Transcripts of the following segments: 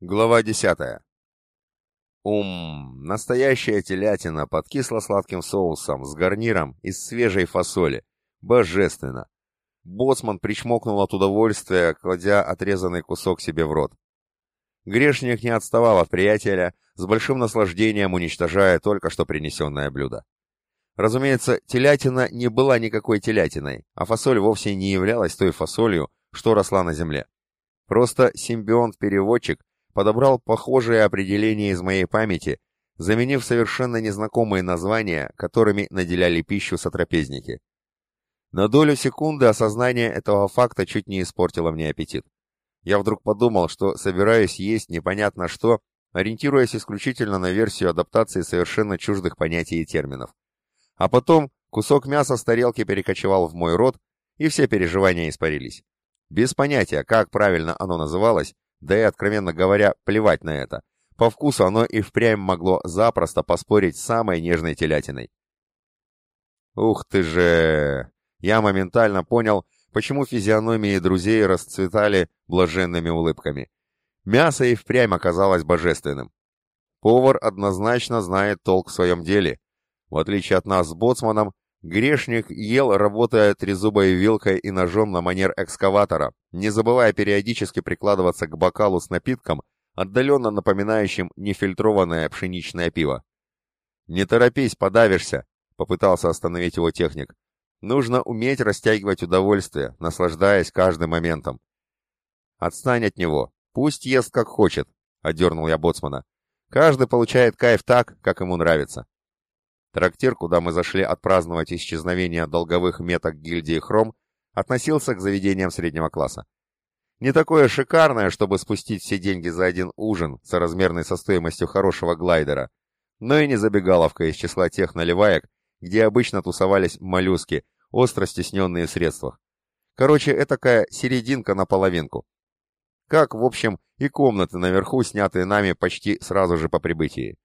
Глава десятая. Ум, настоящая телятина под кисло-сладким соусом, с гарниром из свежей фасоли. Божественно. Боцман причмокнул от удовольствия, кладя отрезанный кусок себе в рот. Грешник не отставал от приятеля, с большим наслаждением уничтожая только что принесенное блюдо. Разумеется, телятина не была никакой телятиной, а фасоль вовсе не являлась той фасолью, что росла на земле. Просто симбионт-переводчик подобрал похожие определения из моей памяти, заменив совершенно незнакомые названия, которыми наделяли пищу сотрапезники. На долю секунды осознание этого факта чуть не испортило мне аппетит. Я вдруг подумал, что собираюсь есть непонятно что, ориентируясь исключительно на версию адаптации совершенно чуждых понятий и терминов. А потом кусок мяса с тарелки перекочевал в мой рот, и все переживания испарились. Без понятия, как правильно оно называлось, да и, откровенно говоря, плевать на это. По вкусу оно и впрямь могло запросто поспорить с самой нежной телятиной. Ух ты же! Я моментально понял, почему физиономии друзей расцветали блаженными улыбками. Мясо и впрямь оказалось божественным. Повар однозначно знает толк в своем деле. В отличие от нас с боцманом, Грешник ел, работая трезубой вилкой и ножом на манер экскаватора, не забывая периодически прикладываться к бокалу с напитком, отдаленно напоминающим нефильтрованное пшеничное пиво. «Не торопись, подавишься», — попытался остановить его техник. «Нужно уметь растягивать удовольствие, наслаждаясь каждым моментом». «Отстань от него, пусть ест как хочет», — одернул я боцмана. «Каждый получает кайф так, как ему нравится». Трактир, куда мы зашли отпраздновать исчезновение долговых меток гильдии Хром, относился к заведениям среднего класса. Не такое шикарное, чтобы спустить все деньги за один ужин, соразмерный со стоимостью хорошего глайдера, но и не забегаловка из числа тех наливаек, где обычно тусовались моллюски, остро стесненные в средствах. Короче, этакая серединка на половинку. Как, в общем, и комнаты наверху, снятые нами почти сразу же по прибытии.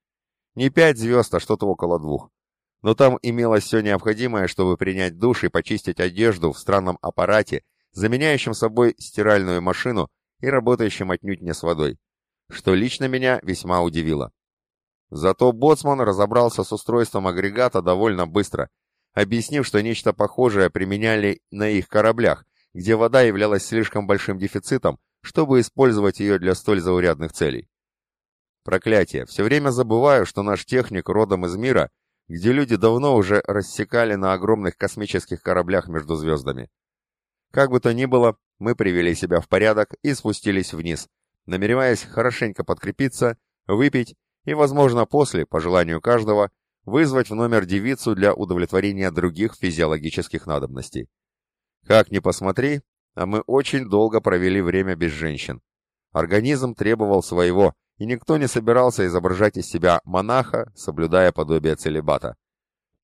Не пять звезд, а что-то около двух но там имелось все необходимое, чтобы принять душ и почистить одежду в странном аппарате, заменяющем собой стиральную машину и работающем отнюдь не с водой, что лично меня весьма удивило. Зато Боцман разобрался с устройством агрегата довольно быстро, объяснив, что нечто похожее применяли на их кораблях, где вода являлась слишком большим дефицитом, чтобы использовать ее для столь заурядных целей. Проклятие, все время забываю, что наш техник родом из мира, где люди давно уже рассекали на огромных космических кораблях между звездами. Как бы то ни было, мы привели себя в порядок и спустились вниз, намереваясь хорошенько подкрепиться, выпить и, возможно, после, по желанию каждого, вызвать в номер девицу для удовлетворения других физиологических надобностей. Как ни посмотри, а мы очень долго провели время без женщин. Организм требовал своего, и никто не собирался изображать из себя монаха, соблюдая подобие целебата.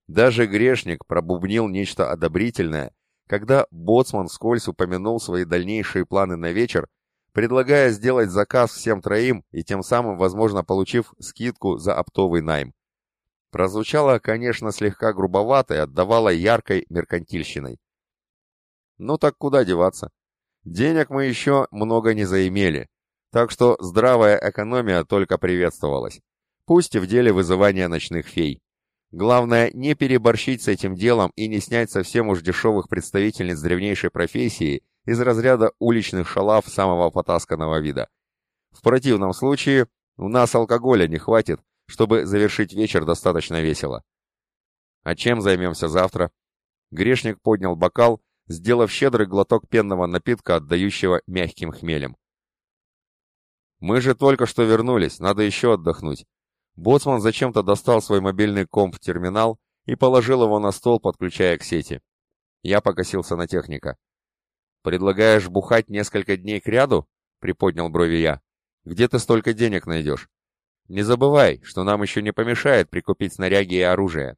Даже грешник пробубнил нечто одобрительное, когда боцман вскользь упомянул свои дальнейшие планы на вечер, предлагая сделать заказ всем троим и тем самым, возможно, получив скидку за оптовый найм. Прозвучало, конечно, слегка грубовато и отдавало яркой меркантильщиной. Ну так куда деваться? Денег мы еще много не заимели, так что здравая экономия только приветствовалась. Пусть и в деле вызывания ночных фей. Главное, не переборщить с этим делом и не снять совсем уж дешевых представительниц древнейшей профессии из разряда уличных шалав самого потасканного вида. В противном случае у нас алкоголя не хватит, чтобы завершить вечер достаточно весело. А чем займемся завтра? Грешник поднял бокал, сделав щедрый глоток пенного напитка, отдающего мягким хмелем. «Мы же только что вернулись, надо еще отдохнуть». Боцман зачем-то достал свой мобильный комп-терминал и положил его на стол, подключая к сети. Я покосился на техника. «Предлагаешь бухать несколько дней к ряду?» — приподнял брови я. «Где ты столько денег найдешь?» «Не забывай, что нам еще не помешает прикупить снаряги и оружие.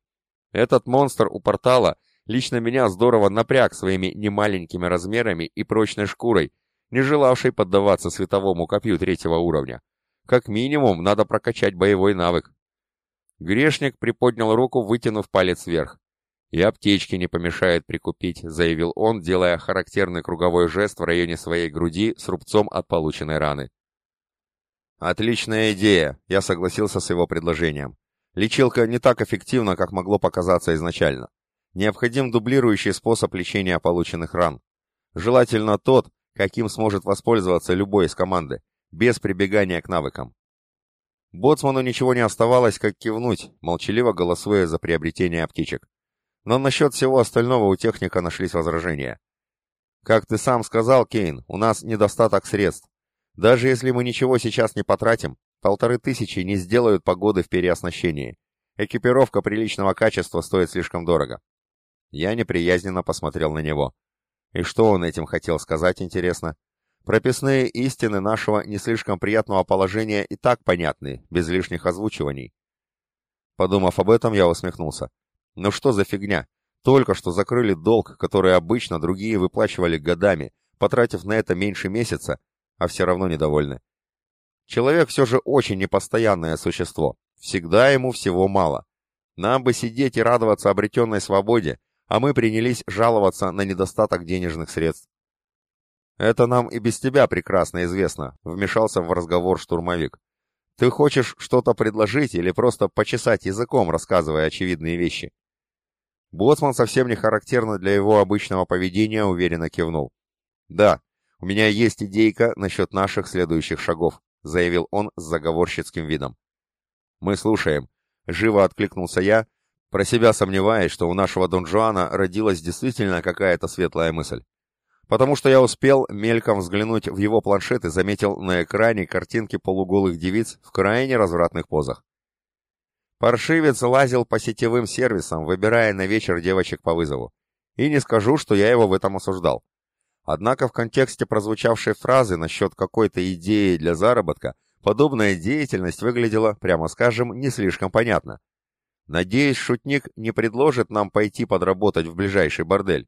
Этот монстр у портала лично меня здорово напряг своими немаленькими размерами и прочной шкурой, не желавший поддаваться световому копью третьего уровня. Как минимум, надо прокачать боевой навык. Грешник приподнял руку, вытянув палец вверх. «И аптечки не помешает прикупить», — заявил он, делая характерный круговой жест в районе своей груди с рубцом от полученной раны. «Отличная идея», — я согласился с его предложением. Лечилка не так эффективна, как могло показаться изначально. Необходим дублирующий способ лечения полученных ран. Желательно тот, каким сможет воспользоваться любой из команды, без прибегания к навыкам. Боцману ничего не оставалось, как кивнуть, молчаливо голосуя за приобретение аптечек. Но насчет всего остального у техника нашлись возражения. Как ты сам сказал, Кейн, у нас недостаток средств. Даже если мы ничего сейчас не потратим, полторы тысячи не сделают погоды в переоснащении. Экипировка приличного качества стоит слишком дорого. Я неприязненно посмотрел на него. И что он этим хотел сказать, интересно? Прописные истины нашего не слишком приятного положения и так понятны, без лишних озвучиваний. Подумав об этом, я усмехнулся. Ну что за фигня? Только что закрыли долг, который обычно другие выплачивали годами, потратив на это меньше месяца, а все равно недовольны. Человек все же очень непостоянное существо. Всегда ему всего мало. Нам бы сидеть и радоваться обретенной свободе, а мы принялись жаловаться на недостаток денежных средств. «Это нам и без тебя прекрасно известно», — вмешался в разговор штурмовик. «Ты хочешь что-то предложить или просто почесать языком, рассказывая очевидные вещи?» Боцман совсем не характерно для его обычного поведения уверенно кивнул. «Да, у меня есть идейка насчет наших следующих шагов», заявил он с заговорщицким видом. «Мы слушаем», — живо откликнулся я, про себя сомневаясь, что у нашего Дон Жуана родилась действительно какая-то светлая мысль. Потому что я успел мельком взглянуть в его планшет и заметил на экране картинки полуголых девиц в крайне развратных позах. Паршивец лазил по сетевым сервисам, выбирая на вечер девочек по вызову. И не скажу, что я его в этом осуждал. Однако в контексте прозвучавшей фразы насчет какой-то идеи для заработка, подобная деятельность выглядела, прямо скажем, не слишком понятно. Надеюсь, шутник не предложит нам пойти подработать в ближайший бордель.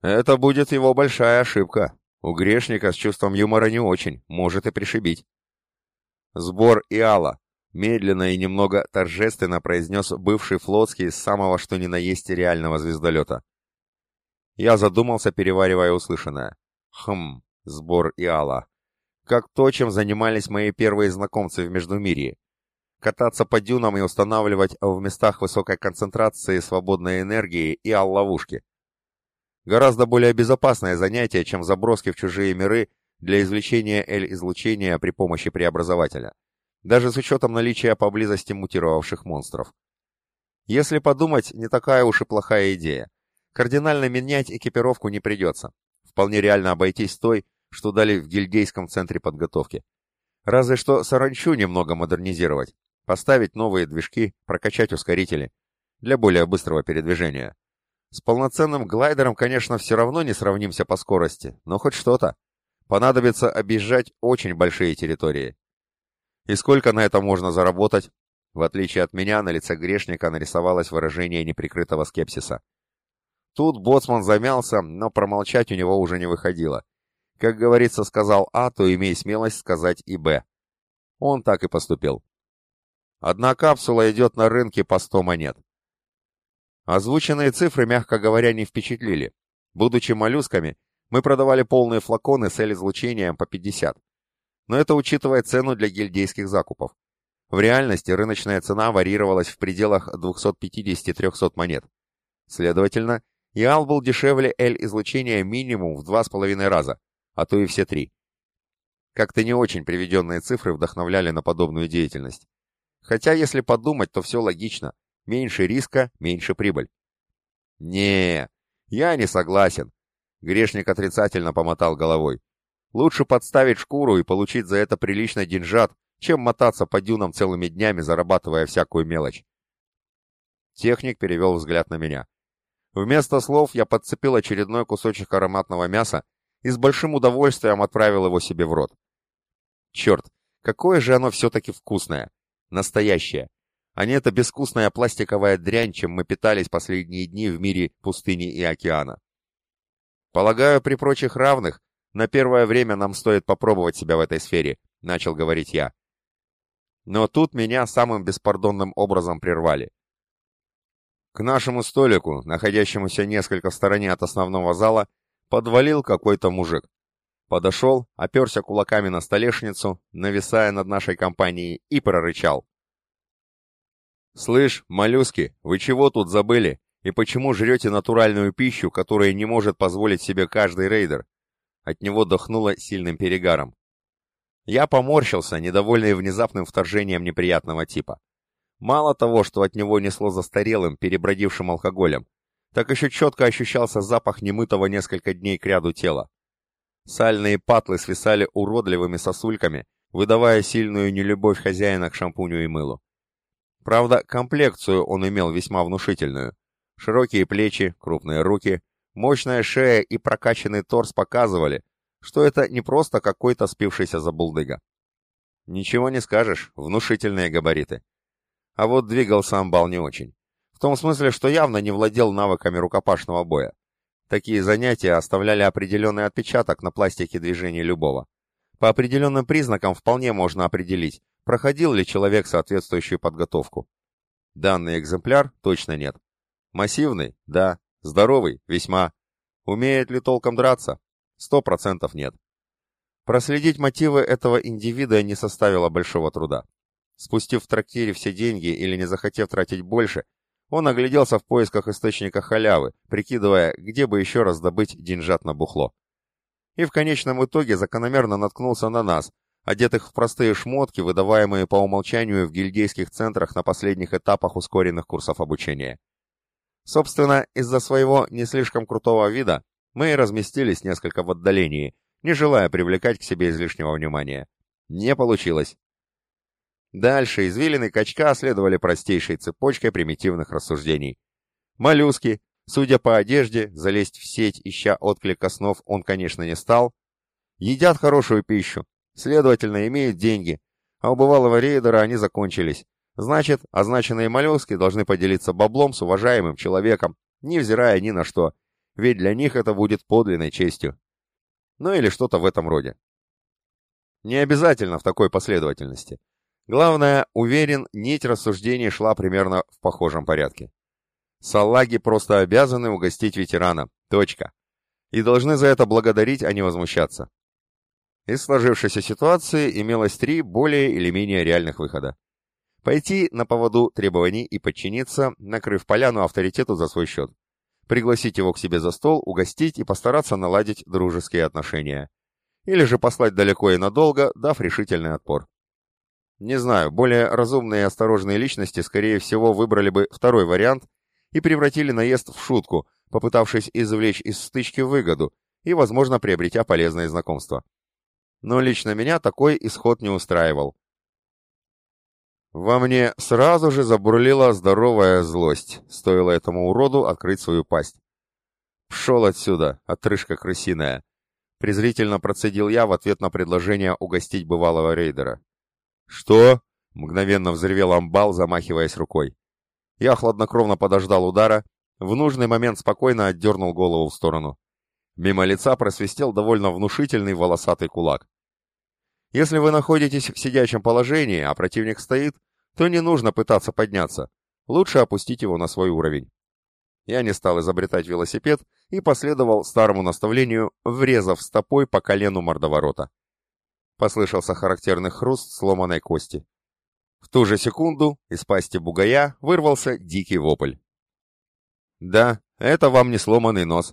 Это будет его большая ошибка. У грешника с чувством юмора не очень, может и пришибить. Сбор Иала. Медленно и немного торжественно произнес бывший флотский с самого что ни на есть реального звездолета. Я задумался, переваривая услышанное. Хм, сбор Иала. Как то, чем занимались мои первые знакомцы в Междумирье. Кататься по дюнам и устанавливать в местах высокой концентрации свободной энергии Иал-ловушки. Гораздо более безопасное занятие, чем заброски в чужие миры для извлечения L-излучения при помощи преобразователя даже с учетом наличия поблизости мутировавших монстров. Если подумать, не такая уж и плохая идея. Кардинально менять экипировку не придется. Вполне реально обойтись той, что дали в гильдейском центре подготовки. Разве что саранчу немного модернизировать, поставить новые движки, прокачать ускорители для более быстрого передвижения. С полноценным глайдером, конечно, все равно не сравнимся по скорости, но хоть что-то. Понадобится объезжать очень большие территории. И сколько на это можно заработать? В отличие от меня, на лице грешника нарисовалось выражение неприкрытого скепсиса. Тут боцман замялся, но промолчать у него уже не выходило. Как говорится, сказал А, то имей смелость сказать и Б. Он так и поступил. Одна капсула идет на рынке по 100 монет. Озвученные цифры, мягко говоря, не впечатлили. Будучи моллюсками, мы продавали полные флаконы с L-излучением по 50 но это учитывая цену для гильдейских закупов. В реальности рыночная цена варьировалась в пределах 250-300 монет. Следовательно, ИАЛ был дешевле L-излучения минимум в 2,5 раза, а то и все три. Как-то не очень приведенные цифры вдохновляли на подобную деятельность. Хотя, если подумать, то все логично. Меньше риска, меньше прибыль. не я не согласен. Грешник отрицательно помотал головой. Лучше подставить шкуру и получить за это приличный деньжат, чем мотаться по дюнам целыми днями, зарабатывая всякую мелочь. Техник перевел взгляд на меня. Вместо слов я подцепил очередной кусочек ароматного мяса и с большим удовольствием отправил его себе в рот. Черт, какое же оно все-таки вкусное. Настоящее. А не эта безвкусная пластиковая дрянь, чем мы питались последние дни в мире пустыни и океана. Полагаю, при прочих равных на первое время нам стоит попробовать себя в этой сфере», — начал говорить я. Но тут меня самым беспардонным образом прервали. К нашему столику, находящемуся несколько в стороне от основного зала, подвалил какой-то мужик. Подошел, оперся кулаками на столешницу, нависая над нашей компанией, и прорычал. «Слышь, моллюски, вы чего тут забыли? И почему жрете натуральную пищу, которую не может позволить себе каждый рейдер?» От него дохнуло сильным перегаром. Я поморщился, недовольный внезапным вторжением неприятного типа. Мало того, что от него несло застарелым, перебродившим алкоголем, так еще четко ощущался запах немытого несколько дней к ряду тела. Сальные патлы свисали уродливыми сосульками, выдавая сильную нелюбовь хозяина к шампуню и мылу. Правда, комплекцию он имел весьма внушительную. Широкие плечи, крупные руки, мощная шея и прокачанный торс показывали, что это не просто какой-то спившийся забулдыга. Ничего не скажешь, внушительные габариты. А вот двигался амбал не очень. В том смысле, что явно не владел навыками рукопашного боя. Такие занятия оставляли определенный отпечаток на пластике движений любого. По определенным признакам вполне можно определить, проходил ли человек соответствующую подготовку. Данный экземпляр точно нет. Массивный? Да. Здоровый? Весьма. Умеет ли толком драться? Сто процентов нет. Проследить мотивы этого индивида не составило большого труда. Спустив в трактире все деньги или не захотев тратить больше, он огляделся в поисках источника халявы, прикидывая, где бы еще раз добыть деньжат на бухло. И в конечном итоге закономерно наткнулся на нас, одетых в простые шмотки, выдаваемые по умолчанию в гильдейских центрах на последних этапах ускоренных курсов обучения. Собственно, из-за своего не слишком крутого вида мы и разместились несколько в отдалении, не желая привлекать к себе излишнего внимания. Не получилось. Дальше извилины качка следовали простейшей цепочкой примитивных рассуждений. Моллюски, судя по одежде, залезть в сеть, ища отклика снов, он, конечно, не стал. Едят хорошую пищу, следовательно, имеют деньги, а у бывалого рейдера они закончились. Значит, означенные моллюски должны поделиться баблом с уважаемым человеком, невзирая ни на что, ведь для них это будет подлинной честью. Ну или что-то в этом роде. Не обязательно в такой последовательности. Главное, уверен, нить рассуждений шла примерно в похожем порядке. Салаги просто обязаны угостить ветерана. Точка. И должны за это благодарить, а не возмущаться. Из сложившейся ситуации имелось три более или менее реальных выхода. Пойти на поводу требований и подчиниться, накрыв поляну авторитету за свой счет. Пригласить его к себе за стол, угостить и постараться наладить дружеские отношения. Или же послать далеко и надолго, дав решительный отпор. Не знаю, более разумные и осторожные личности, скорее всего, выбрали бы второй вариант и превратили наезд в шутку, попытавшись извлечь из стычки выгоду и, возможно, приобретя полезные знакомства. Но лично меня такой исход не устраивал. Во мне сразу же забурлила здоровая злость, стоило этому уроду открыть свою пасть. «Пшел отсюда, отрыжка крысиная!» Презрительно процедил я в ответ на предложение угостить бывалого рейдера. «Что?» — мгновенно взревел амбал, замахиваясь рукой. Я хладнокровно подождал удара, в нужный момент спокойно отдернул голову в сторону. Мимо лица просвистел довольно внушительный волосатый кулак. Если вы находитесь в сидячем положении, а противник стоит, то не нужно пытаться подняться. Лучше опустить его на свой уровень. Я не стал изобретать велосипед и последовал старому наставлению, врезав стопой по колену мордоворота. Послышался характерный хруст сломанной кости. В ту же секунду из пасти бугая вырвался дикий вопль. Да, это вам не сломанный нос.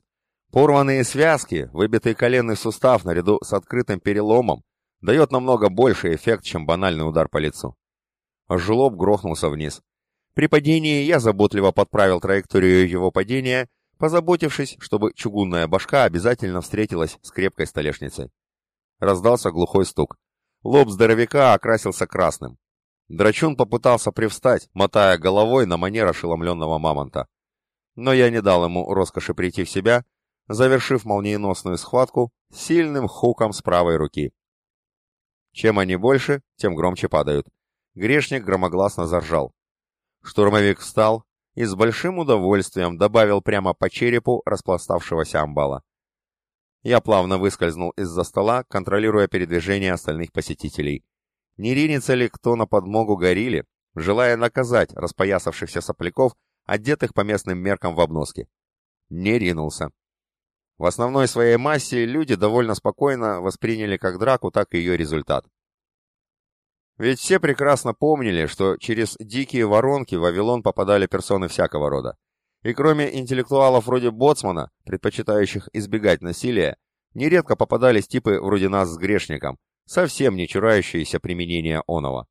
Порванные связки, выбитый коленный сустав наряду с открытым переломом дает намного больший эффект, чем банальный удар по лицу. Жлоб грохнулся вниз. При падении я заботливо подправил траекторию его падения, позаботившись, чтобы чугунная башка обязательно встретилась с крепкой столешницей. Раздался глухой стук. Лоб здоровяка окрасился красным. Драчун попытался привстать, мотая головой на манер ошеломленного мамонта. Но я не дал ему роскоши прийти в себя, завершив молниеносную схватку сильным хуком с правой руки. Чем они больше, тем громче падают. Грешник громогласно заржал. Штурмовик встал и с большим удовольствием добавил прямо по черепу распластавшегося амбала. Я плавно выскользнул из-за стола, контролируя передвижение остальных посетителей. Не ринется ли кто на подмогу горилле, желая наказать распоясавшихся сопляков, одетых по местным меркам в обноски. Не ринулся. В основной своей массе люди довольно спокойно восприняли как драку, так и ее результат. Ведь все прекрасно помнили, что через дикие воронки в Вавилон попадали персоны всякого рода. И кроме интеллектуалов вроде Боцмана, предпочитающих избегать насилия, нередко попадались типы вроде нас с грешником, совсем не чурающиеся применения оного.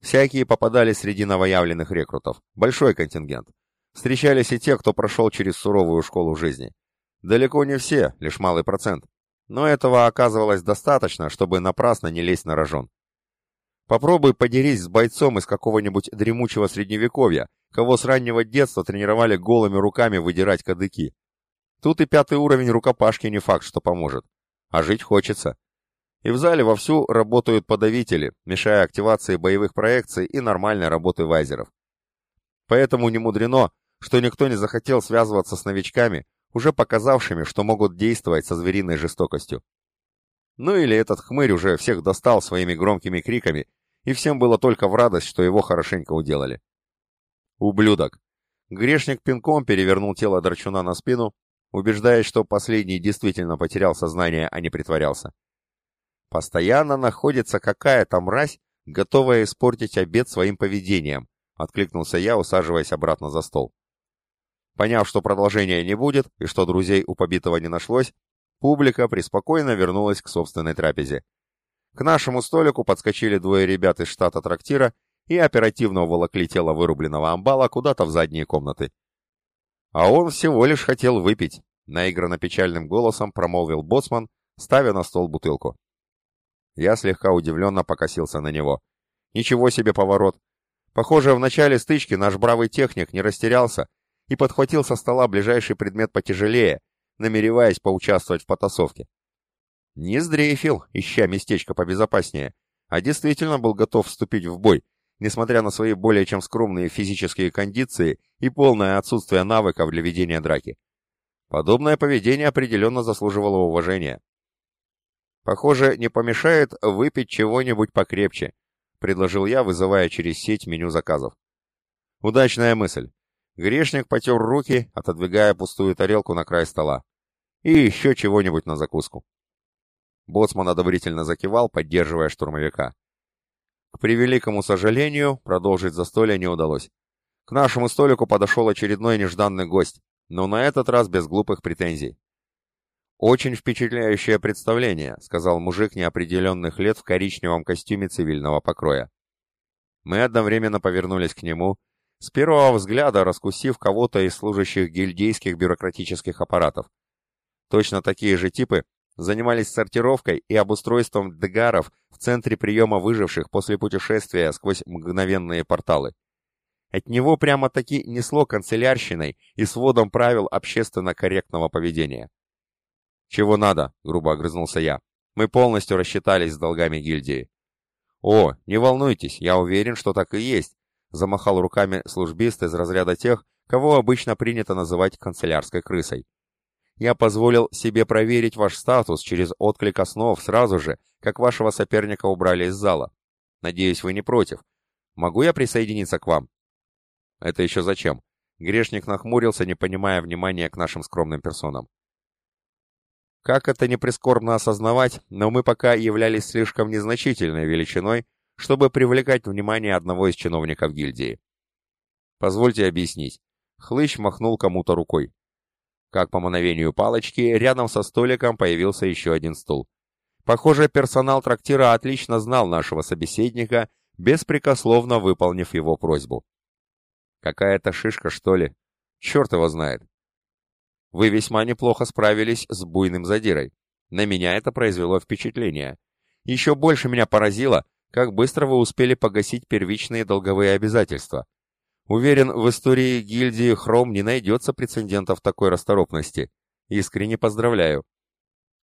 Всякие попадались среди новоявленных рекрутов, большой контингент. Встречались и те, кто прошел через суровую школу жизни. Далеко не все, лишь малый процент. Но этого оказывалось достаточно, чтобы напрасно не лезть на рожон. Попробуй подерись с бойцом из какого-нибудь дремучего средневековья, кого с раннего детства тренировали голыми руками выдирать кадыки. Тут и пятый уровень рукопашки не факт, что поможет. А жить хочется. И в зале вовсю работают подавители, мешая активации боевых проекций и нормальной работы вайзеров. Поэтому не мудрено, что никто не захотел связываться с новичками, уже показавшими, что могут действовать со звериной жестокостью. Ну или этот хмырь уже всех достал своими громкими криками, и всем было только в радость, что его хорошенько уделали. Ублюдок. Грешник пинком перевернул тело Драчуна на спину, убеждаясь, что последний действительно потерял сознание, а не притворялся. Постоянно находится какая-то мразь, готовая испортить обед своим поведением, откликнулся я, усаживаясь обратно за стол. Поняв, что продолжения не будет и что друзей у побитого не нашлось, публика преспокойно вернулась к собственной трапезе. К нашему столику подскочили двое ребят из штата трактира и оперативно уволокли тело вырубленного амбала куда-то в задние комнаты. А он всего лишь хотел выпить, наигранно печальным голосом промолвил боцман, ставя на стол бутылку. Я слегка удивленно покосился на него. Ничего себе поворот. Похоже, в начале стычки наш бравый техник не растерялся и подхватил со стола ближайший предмет потяжелее, намереваясь поучаствовать в потасовке. Не сдрейфил, ища местечко побезопаснее, а действительно был готов вступить в бой, несмотря на свои более чем скромные физические кондиции и полное отсутствие навыков для ведения драки. Подобное поведение определенно заслуживало уважения. «Похоже, не помешает выпить чего-нибудь покрепче», — предложил я, вызывая через сеть меню заказов. Удачная мысль. Грешник потер руки, отодвигая пустую тарелку на край стола. И еще чего-нибудь на закуску. Боцман одобрительно закивал, поддерживая штурмовика. К превеликому сожалению, продолжить застолье не удалось. К нашему столику подошел очередной нежданный гость, но на этот раз без глупых претензий. «Очень впечатляющее представление», — сказал мужик неопределенных лет в коричневом костюме цивильного покроя. Мы одновременно повернулись к нему, с первого взгляда раскусив кого-то из служащих гильдейских бюрократических аппаратов. Точно такие же типы занимались сортировкой и обустройством дгаров в центре приема выживших после путешествия сквозь мгновенные порталы. От него прямо-таки несло канцелярщиной и сводом правил общественно корректного поведения. «Чего надо?» — грубо огрызнулся я. «Мы полностью рассчитались с долгами гильдии». «О, не волнуйтесь, я уверен, что так и есть замахал руками службист из разряда тех, кого обычно принято называть канцелярской крысой. Я позволил себе проверить ваш статус через отклик основ сразу же, как вашего соперника убрали из зала. Надеюсь, вы не против. Могу я присоединиться к вам? Это еще зачем? Грешник нахмурился, не понимая внимания к нашим скромным персонам. Как это не прискорбно осознавать, но мы пока являлись слишком незначительной величиной, чтобы привлекать внимание одного из чиновников гильдии. Позвольте объяснить. Хлыщ махнул кому-то рукой. Как по мановению палочки, рядом со столиком появился еще один стул. Похоже, персонал трактира отлично знал нашего собеседника, беспрекословно выполнив его просьбу. Какая-то шишка, что ли? Черт его знает. Вы весьма неплохо справились с буйным задирой. На меня это произвело впечатление. Еще больше меня поразило, как быстро вы успели погасить первичные долговые обязательства? Уверен, в истории гильдии Хром не найдется прецедентов такой расторопности. Искренне поздравляю.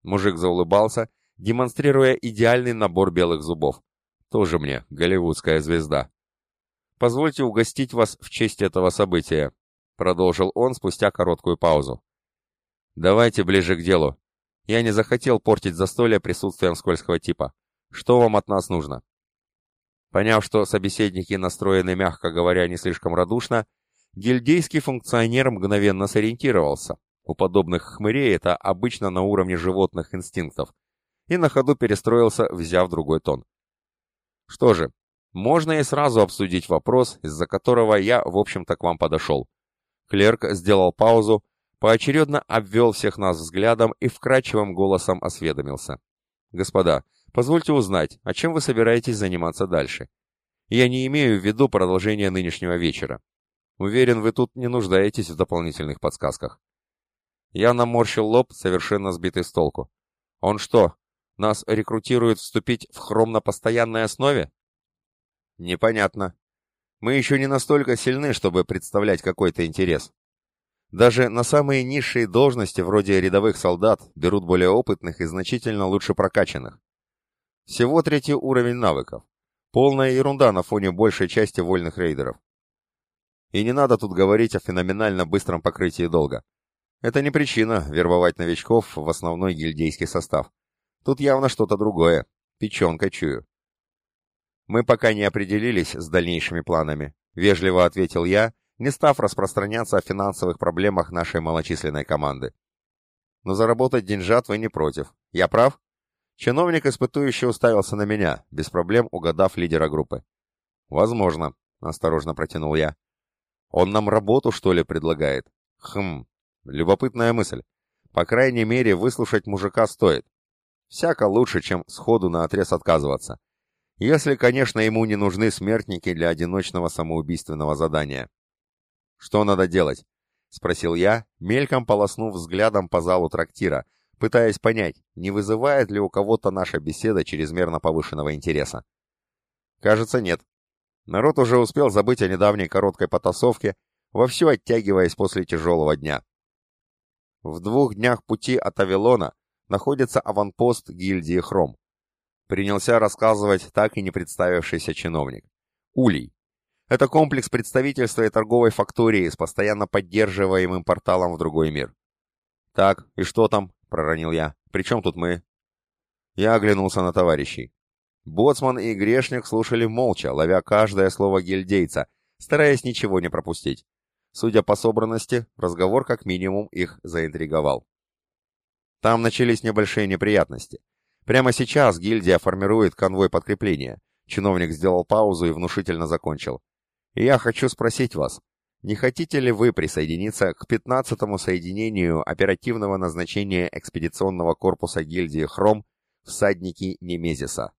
Мужик заулыбался, демонстрируя идеальный набор белых зубов. Тоже мне голливудская звезда. Позвольте угостить вас в честь этого события, продолжил он спустя короткую паузу. Давайте ближе к делу. Я не захотел портить застолье присутствием скользкого типа. Что вам от нас нужно? Поняв, что собеседники настроены, мягко говоря, не слишком радушно, Гильдейский функционер мгновенно сориентировался. У подобных хмырей это обычно на уровне животных инстинктов. И на ходу перестроился, взяв другой тон. Что же, можно и сразу обсудить вопрос, из-за которого я, в общем-то, к вам подошел. Клерк сделал паузу, поочередно обвел всех нас взглядом и вкрадчивым голосом осведомился. «Господа, позвольте узнать, а чем вы собираетесь заниматься дальше? Я не имею в виду продолжение нынешнего вечера. Уверен, вы тут не нуждаетесь в дополнительных подсказках». Я наморщил лоб, совершенно сбитый с толку. «Он что, нас рекрутирует вступить в хром на постоянной основе?» «Непонятно. Мы еще не настолько сильны, чтобы представлять какой-то интерес. Даже на самые низшие должности, вроде рядовых солдат, берут более опытных и значительно лучше прокачанных. Всего третий уровень навыков. Полная ерунда на фоне большей части вольных рейдеров. И не надо тут говорить о феноменально быстром покрытии долга. Это не причина вербовать новичков в основной гильдейский состав. Тут явно что-то другое. Печенка чую. «Мы пока не определились с дальнейшими планами», — вежливо ответил я, не став распространяться о финансовых проблемах нашей малочисленной команды. «Но заработать деньжат вы не против. Я прав?» Чиновник испытующий уставился на меня, без проблем угадав лидера группы. «Возможно», — осторожно протянул я. «Он нам работу, что ли, предлагает?» «Хм, любопытная мысль. По крайней мере, выслушать мужика стоит. Всяко лучше, чем сходу на отрез отказываться. Если, конечно, ему не нужны смертники для одиночного самоубийственного задания. «Что надо делать?» — спросил я, мельком полоснув взглядом по залу трактира, пытаясь понять, не вызывает ли у кого-то наша беседа чрезмерно повышенного интереса. Кажется, нет. Народ уже успел забыть о недавней короткой потасовке, вовсю оттягиваясь после тяжелого дня. В двух днях пути от Авилона находится аванпост гильдии Хром принялся рассказывать так и не представившийся чиновник. Улей. Это комплекс представительства и торговой фактории с постоянно поддерживаемым порталом в другой мир. «Так, и что там?» — проронил я. «При чем тут мы?» Я оглянулся на товарищей. Боцман и Грешник слушали молча, ловя каждое слово гильдейца, стараясь ничего не пропустить. Судя по собранности, разговор как минимум их заинтриговал. Там начались небольшие неприятности. Прямо сейчас гильдия формирует конвой подкрепления. Чиновник сделал паузу и внушительно закончил. Я хочу спросить вас, не хотите ли вы присоединиться к 15-му соединению оперативного назначения экспедиционного корпуса гильдии «Хром» всадники Немезиса?